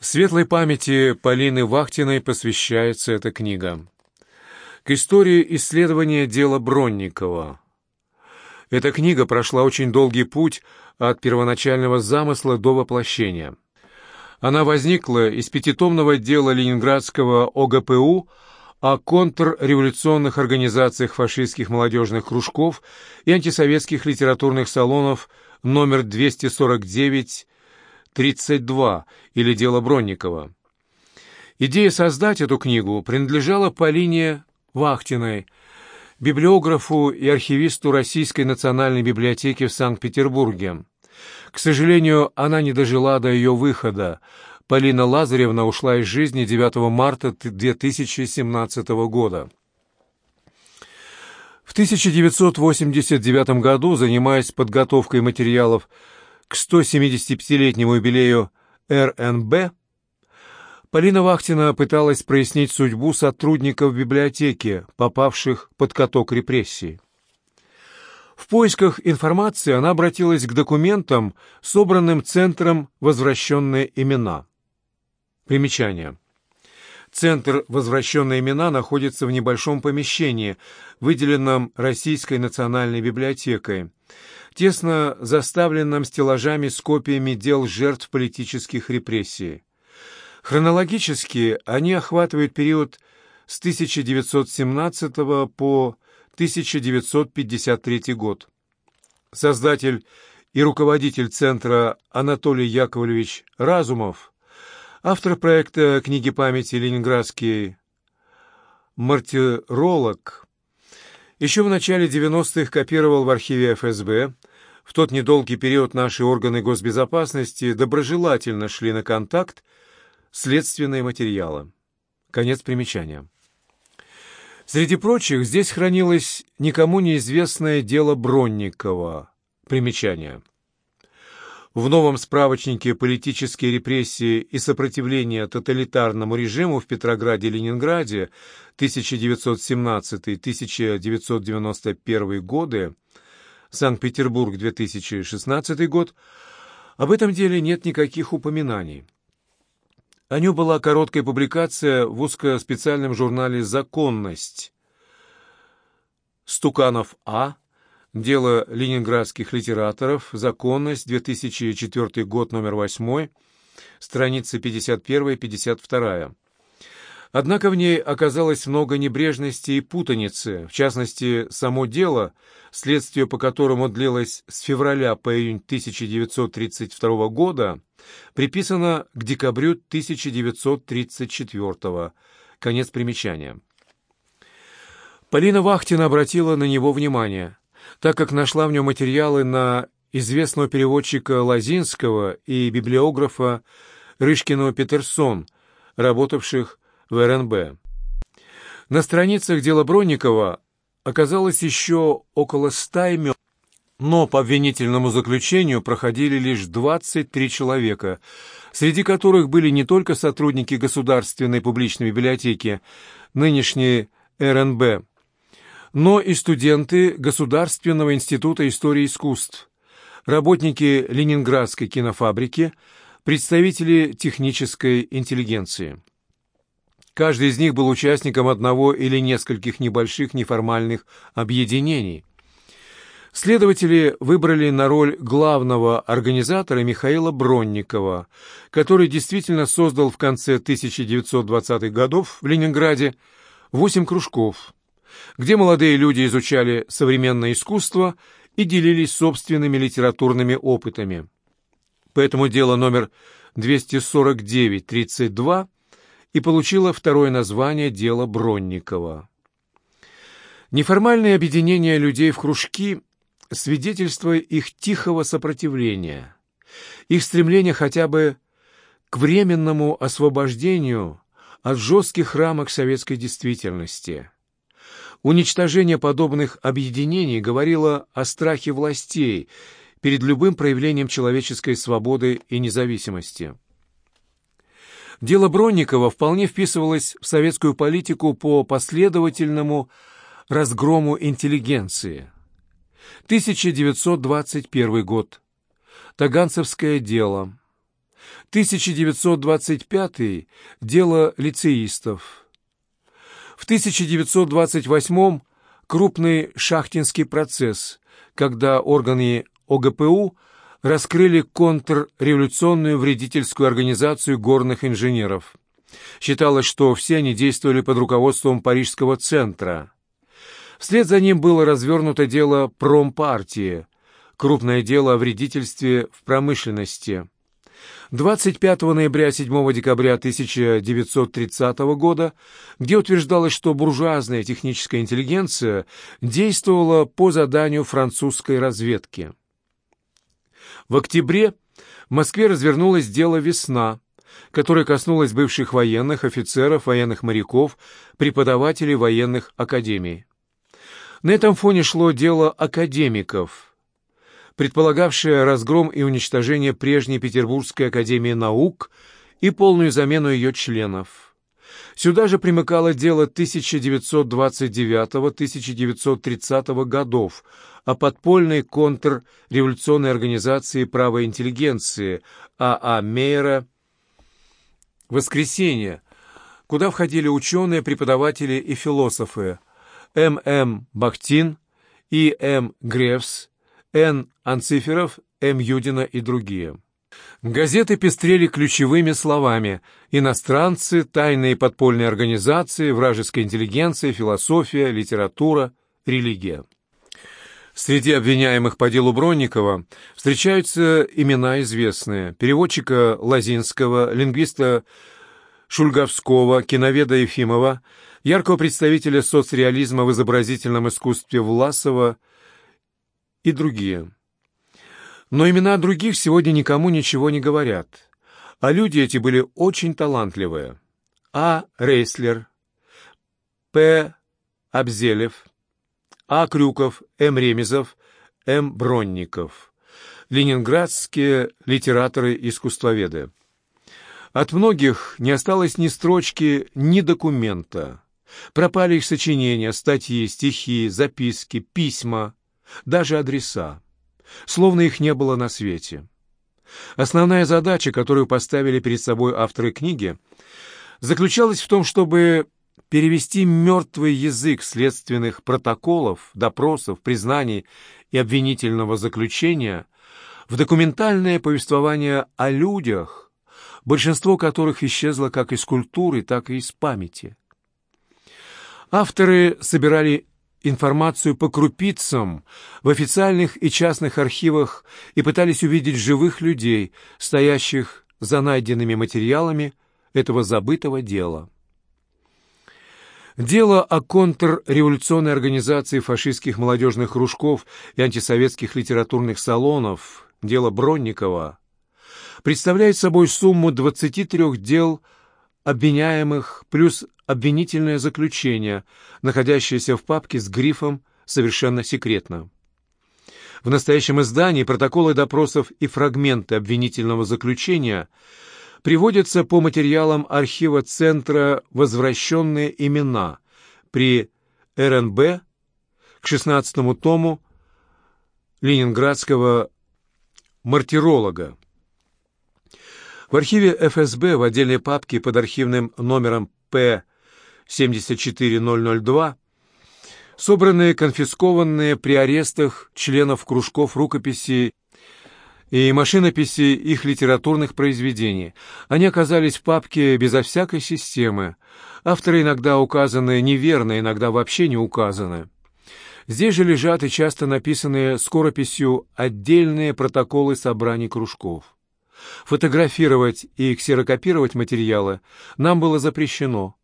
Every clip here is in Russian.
Светлой памяти Полины Вахтиной посвящается эта книга. К истории исследования дела Бронникова. Эта книга прошла очень долгий путь от первоначального замысла до воплощения. Она возникла из пятитомного дела Ленинградского ОГПУ о контрреволюционных организациях фашистских молодежных кружков и антисоветских литературных салонов номер 249 32 или «Дело Бронникова». Идея создать эту книгу принадлежала Полине Вахтиной, библиографу и архивисту Российской национальной библиотеки в Санкт-Петербурге. К сожалению, она не дожила до ее выхода. Полина Лазаревна ушла из жизни 9 марта 2017 года. В 1989 году, занимаясь подготовкой материалов к 175-летнему юбилею РНБ, Полина Вахтина пыталась прояснить судьбу сотрудников библиотеки, попавших под каток репрессий. В поисках информации она обратилась к документам, собранным Центром «Возвращенные имена». Примечание. Центр «Возвращенные имена» находится в небольшом помещении, выделенном Российской национальной библиотекой, тесно заставленном стеллажами с копиями дел жертв политических репрессий. Хронологически они охватывают период с 1917 по 1953 год. Создатель и руководитель центра Анатолий Яковлевич Разумов, автор проекта книги памяти «Ленинградский мартиролог», еще в начале 90-х копировал в архиве ФСБ. В тот недолгий период наши органы госбезопасности доброжелательно шли на контакт следственные материалы. Конец примечания. Среди прочих здесь хранилось никому неизвестное дело Бронникова. Примечание. В новом справочнике «Политические репрессии и сопротивление тоталитарному режиму в Петрограде и Ленинграде 1917-1991 годы, Санкт-Петербург, 2016 год, об этом деле нет никаких упоминаний. О нем была короткая публикация в узкоспециальном журнале «Законность». Стуканов А. Дело ленинградских литераторов. Законность. 2004 год, номер 8. Страницы 51-52. Однако в ней оказалось много небрежности и путаницы, в частности, само дело, следствие по которому длилось с февраля по июнь 1932 года, приписано к декабрю 1934 Конец примечания. Полина Вахтина обратила на него внимание, так как нашла в нем материалы на известного переводчика Лазинского и библиографа Рышкиного Петерсон, работавших в РНБ. На страницах дела Бронникова оказалось еще около ста имен, но по обвинительному заключению проходили лишь 23 человека, среди которых были не только сотрудники Государственной публичной библиотеки, нынешней РНБ, но и студенты Государственного института истории искусств, работники Ленинградской кинофабрики, представители технической интеллигенции. Каждый из них был участником одного или нескольких небольших неформальных объединений. Следователи выбрали на роль главного организатора Михаила Бронникова, который действительно создал в конце 1920-х годов в Ленинграде восемь кружков, где молодые люди изучали современное искусство и делились собственными литературными опытами. Поэтому дело номер 249-32 и получила второе название «Дело Бронникова». Неформальное объединение людей в кружки – свидетельство их тихого сопротивления, их стремление хотя бы к временному освобождению от жестких рамок советской действительности. Уничтожение подобных объединений говорило о страхе властей перед любым проявлением человеческой свободы и независимости. Дело Бронникова вполне вписывалось в советскую политику по последовательному разгрому интеллигенции. 1921 год. Таганцевское дело. 1925 – дело лицеистов. В 1928 – крупный шахтинский процесс, когда органы ОГПУ раскрыли контрреволюционную вредительскую организацию горных инженеров. Считалось, что все они действовали под руководством Парижского центра. Вслед за ним было развернуто дело промпартии, крупное дело о вредительстве в промышленности. 25 ноября 7 декабря 1930 года, где утверждалось, что буржуазная техническая интеллигенция действовала по заданию французской разведки. В октябре в Москве развернулось дело «Весна», которое коснулось бывших военных, офицеров, военных моряков, преподавателей военных академий. На этом фоне шло дело академиков, предполагавшее разгром и уничтожение прежней Петербургской академии наук и полную замену ее членов. Сюда же примыкало дело 1929-1930 годов о подпольной контрреволюционной организации правой интеллигенции А.А. Мейера «Воскресенье», куда входили ученые, преподаватели и философы М. М. Бахтин, И. М. Гревс, Н. Анциферов, М. Юдина и другие. Газеты пестрели ключевыми словами «иностранцы», «тайные подпольные организации», «вражеская интеллигенция», «философия», «литература», «религия». Среди обвиняемых по делу Бронникова встречаются имена известные. Переводчика Лазинского, лингвиста Шульговского, киноведа Ефимова, яркого представителя соцреализма в изобразительном искусстве Власова и другие. Но имена других сегодня никому ничего не говорят. А люди эти были очень талантливые. А. Рейслер, П. Абзелев, А. Крюков, М. Ремезов, М. Бронников. Ленинградские литераторы-искусствоведы. От многих не осталось ни строчки, ни документа. Пропали их сочинения, статьи, стихи, записки, письма, даже адреса. Словно их не было на свете. Основная задача, которую поставили перед собой авторы книги, заключалась в том, чтобы перевести мертвый язык следственных протоколов, допросов, признаний и обвинительного заключения в документальное повествование о людях, большинство которых исчезло как из культуры, так и из памяти. Авторы собирали информацию по крупицам в официальных и частных архивах и пытались увидеть живых людей, стоящих за найденными материалами этого забытого дела. Дело о контрреволюционной организации фашистских молодежных кружков и антисоветских литературных салонов, дело Бронникова, представляет собой сумму 23 дел обвиняемых плюс обвинительное заключение, находящееся в папке с грифом «Совершенно секретно». В настоящем издании протоколы допросов и фрагменты обвинительного заключения приводятся по материалам архива Центра «Возвращенные имена» при РНБ к 16 тому ленинградского мартиролога. В архиве ФСБ в отдельной папке под архивным номером П 74002 собранные конфискованные при арестах членов кружков рукописи и машинописи их литературных произведений. Они оказались в папке безо всякой системы. Авторы иногда указаны неверно, иногда вообще не указаны. Здесь же лежат и часто написанные скорописью отдельные протоколы собраний кружков. Фотографировать и ксерокопировать материалы нам было запрещено.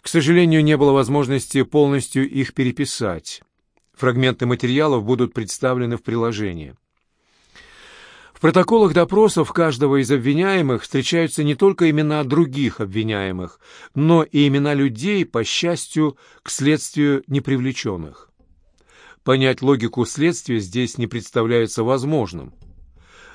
К сожалению, не было возможности полностью их переписать. Фрагменты материалов будут представлены в приложении. В протоколах допросов каждого из обвиняемых встречаются не только имена других обвиняемых, но и имена людей, по счастью, к следствию непривлеченных. Понять логику следствия здесь не представляется возможным.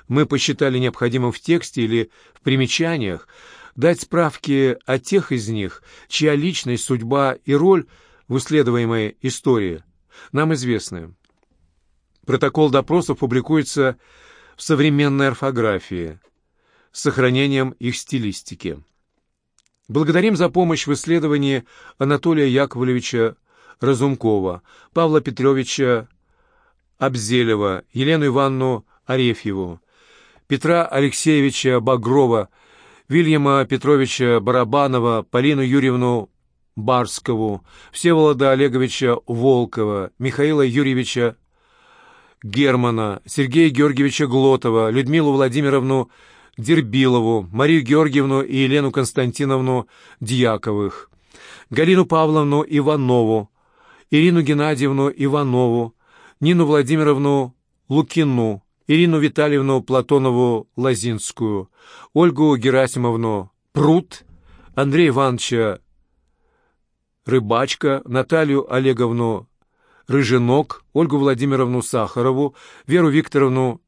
Мы посчитали необходимым в тексте или в примечаниях дать справки о тех из них, чья личность, судьба и роль в исследуемой истории нам известны. Протокол допросов публикуется в современной орфографии. с сохранением их стилистики. Благодарим за помощь в исследовании Анатолия Яковлевича Разумкова, Павла Петровича Обзелева, Елену Ивановну Арефьеву, Петра Алексеевича Багрова, Вильяма Петровича Барабанова, Полину Юрьевну Барскову, Всеволода Олеговича Волкова, Михаила Юрьевича Германа, Сергея Георгиевича Глотова, Людмилу Владимировну Дербилову, Марию Георгиевну и Елену Константиновну Дьяковых, Галину Павловну Иванову, Ирину Геннадьевну Иванову, Нину Владимировну Лукину, Ирину Витальевну Платонову-Лазинскую, Ольгу Герасимовну Прут, Андрея Ивановича Рыбачка, Наталью Олеговну Рыженок, Ольгу Владимировну Сахарову, Веру Викторовну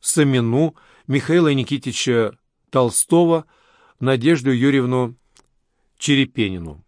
Самину, Михаила Никитича Толстого, Надежду Юрьевну Черепенину.